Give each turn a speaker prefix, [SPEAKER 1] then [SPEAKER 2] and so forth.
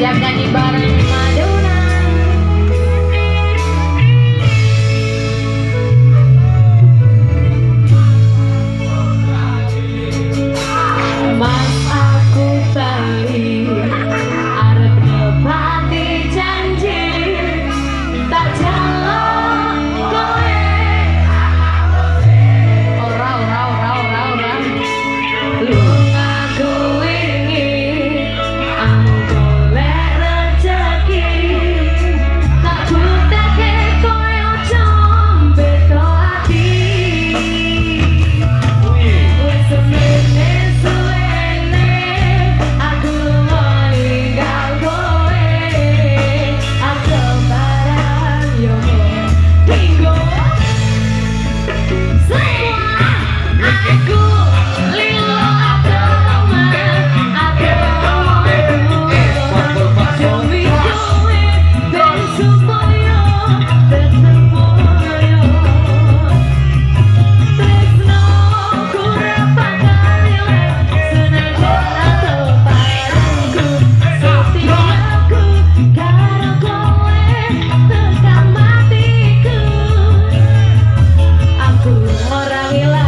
[SPEAKER 1] jak na ní barvě. Alhamdulillah.